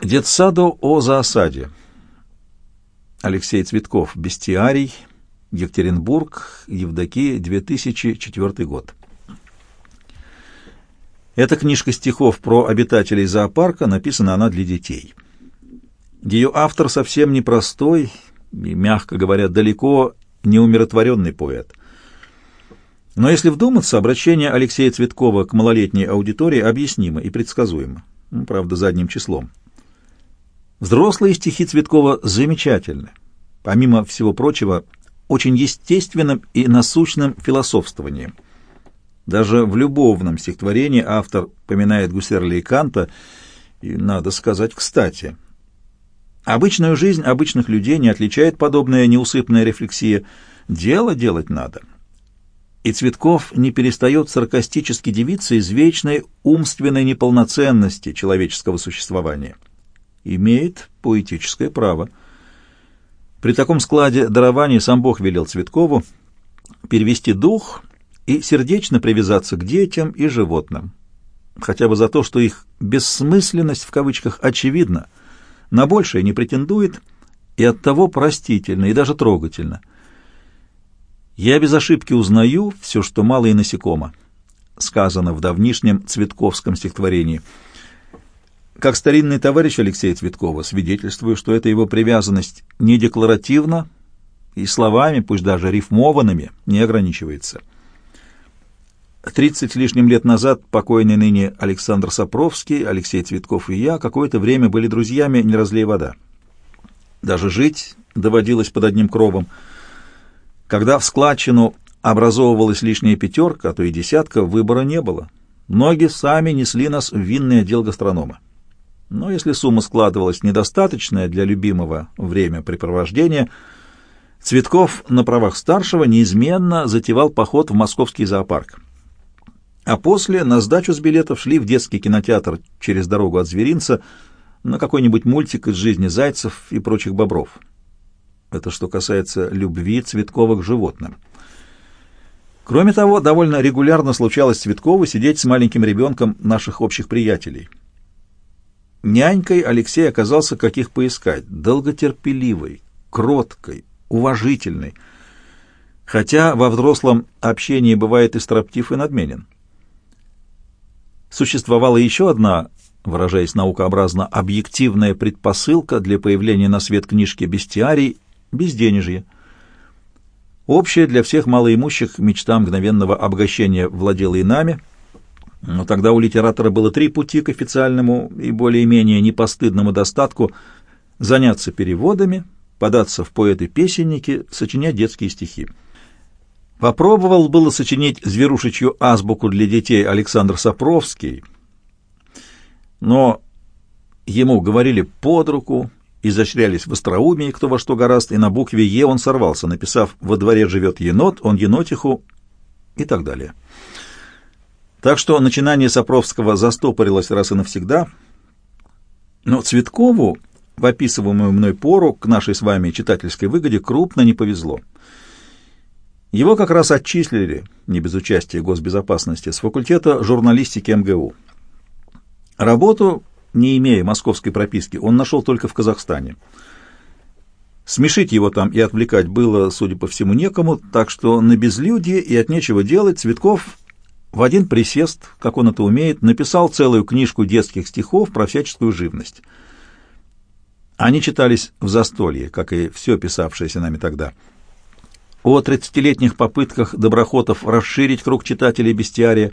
Детсаду о заосаде. Алексей Цветков. Бестиарий. Екатеринбург. Евдокия. 2004 год. Эта книжка стихов про обитателей зоопарка, написана она для детей. Ее автор совсем непростой и, мягко говоря, далеко не умиротворенный поэт. Но если вдуматься, обращение Алексея Цветкова к малолетней аудитории объяснимо и предсказуемо, ну, правда, задним числом. Взрослые стихи Цветкова замечательны. Помимо всего прочего, очень естественным и насущным философствованием. Даже в любовном стихотворении автор поминает Гусерля и Канта, и, надо сказать, кстати. Обычную жизнь обычных людей не отличает подобная неусыпная рефлексия. Дело делать надо. И Цветков не перестает саркастически дивиться извечной умственной неполноценности человеческого существования имеет поэтическое право. При таком складе дарований сам Бог велел Цветкову перевести дух и сердечно привязаться к детям и животным, хотя бы за то, что их «бессмысленность» в кавычках очевидна, на большее не претендует и оттого простительно и даже трогательно. «Я без ошибки узнаю все, что мало и насекомо», сказано в давнишнем цветковском стихотворении – как старинный товарищ Алексея Цветкова, свидетельствую, что эта его привязанность не декларативна и словами, пусть даже рифмованными, не ограничивается. Тридцать с лишним лет назад покойный ныне Александр Сапровский, Алексей Цветков и я какое-то время были друзьями «Не разлей вода». Даже жить доводилось под одним кровом. Когда в складчину образовывалась лишняя пятерка, а то и десятка, выбора не было. Ноги сами несли нас в винный отдел гастронома. Но если сумма складывалась недостаточная для любимого времяпрепровождения, Цветков на правах старшего неизменно затевал поход в московский зоопарк. А после на сдачу с билетов шли в детский кинотеатр через дорогу от зверинца на какой-нибудь мультик из жизни зайцев и прочих бобров. Это что касается любви Цветкова к животным. Кроме того, довольно регулярно случалось Цветкову сидеть с маленьким ребенком наших общих приятелей — Нянькой Алексей оказался каких поискать, долготерпеливой, кроткой, уважительной, хотя во взрослом общении бывает и строптив, и надменен. Существовала еще одна, выражаясь наукообразно, объективная предпосылка для появления на свет книжки «Бестиарий» — безденежье. Общая для всех малоимущих мечта мгновенного обогащения владела и нами — но тогда у литератора было три пути к официальному и более-менее непостыдному достатку — заняться переводами, податься в поэты-песенники, сочинять детские стихи. Попробовал было сочинить зверушечью азбуку для детей Александр Сапровский, но ему говорили под руку, изощрялись в остроумии, кто во что гораст, и на букве «Е» он сорвался, написав «Во дворе живет енот, он енотиху» и так далее. Так что начинание Сапровского застопорилось раз и навсегда. Но Цветкову, в описываемую мной пору, к нашей с вами читательской выгоде, крупно не повезло. Его как раз отчислили, не без участия госбезопасности, с факультета журналистики МГУ. Работу, не имея московской прописки, он нашел только в Казахстане. Смешить его там и отвлекать было, судя по всему, некому, так что на безлюдье и от нечего делать Цветков в один присест, как он это умеет, написал целую книжку детских стихов про всяческую живность. Они читались в застолье, как и все писавшееся нами тогда. О тридцатилетних попытках доброхотов расширить круг читателей бестиария,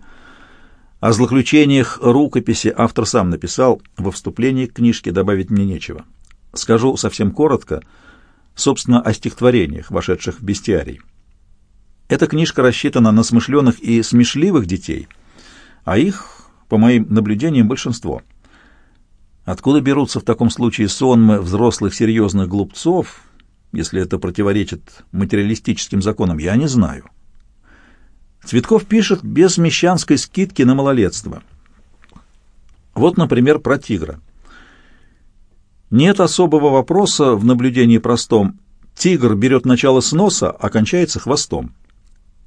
о злоключениях рукописи автор сам написал, во вступлении к книжке добавить мне нечего. Скажу совсем коротко, собственно, о стихотворениях, вошедших в бестиарий. Эта книжка рассчитана на смышленых и смешливых детей, а их, по моим наблюдениям, большинство. Откуда берутся в таком случае сонмы взрослых серьезных глупцов, если это противоречит материалистическим законам, я не знаю. Цветков пишет без мещанской скидки на малолетство. Вот, например, про тигра. Нет особого вопроса в наблюдении простом. Тигр берет начало с носа, а кончается хвостом.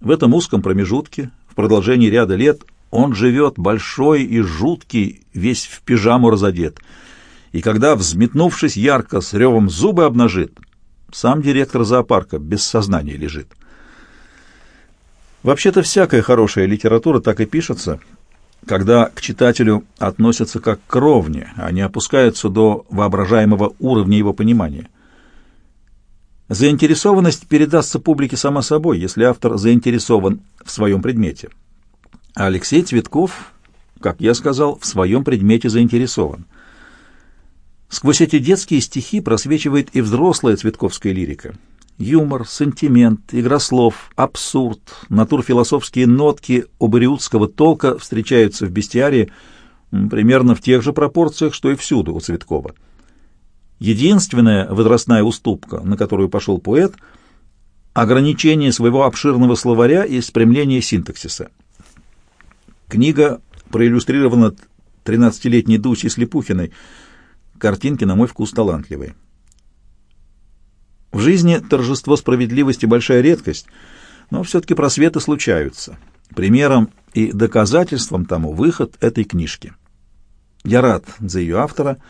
В этом узком промежутке, в продолжении ряда лет, он живет большой и жуткий, весь в пижаму разодет, и когда, взметнувшись ярко, с ревом зубы обнажит, сам директор зоопарка без сознания лежит. Вообще-то всякая хорошая литература так и пишется, когда к читателю относятся как к ровне, а не опускаются до воображаемого уровня его понимания. Заинтересованность передастся публике сама собой, если автор заинтересован в своем предмете. А Алексей Цветков, как я сказал, в своем предмете заинтересован. Сквозь эти детские стихи просвечивает и взрослая цветковская лирика. Юмор, сантимент, игра слов, абсурд, натурфилософские нотки обариутского толка встречаются в бестиарии примерно в тех же пропорциях, что и всюду у Цветкова. Единственная возрастная уступка, на которую пошел поэт — ограничение своего обширного словаря и спрямление синтаксиса. Книга проиллюстрирована 13-летней Дусей Слепухиной. Картинки, на мой вкус, талантливые. В жизни торжество справедливости — большая редкость, но все-таки просветы случаются. Примером и доказательством тому выход этой книжки. Я рад за ее автора —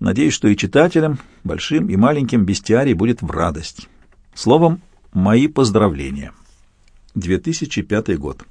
Надеюсь, что и читателям, большим и маленьким, бестиарий будет в радость. Словом, мои поздравления. 2005 год.